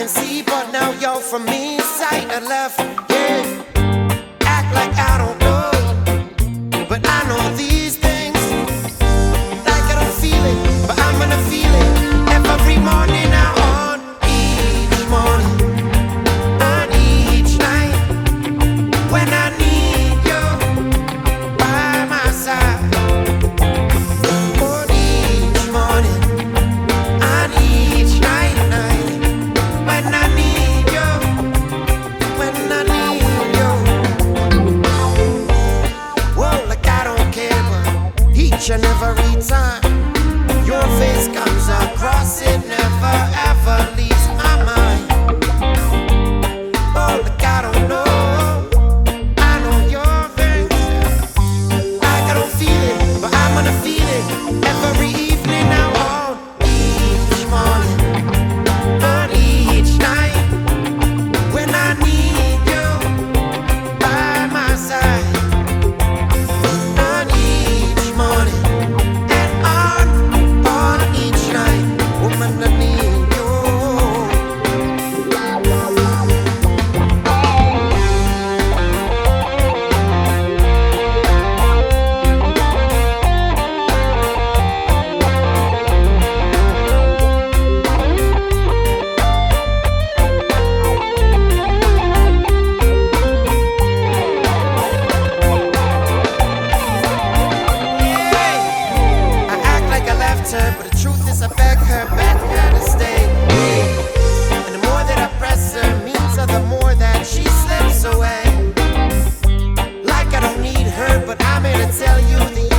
can see, but now you're from me, sight left. I'm here to tell you the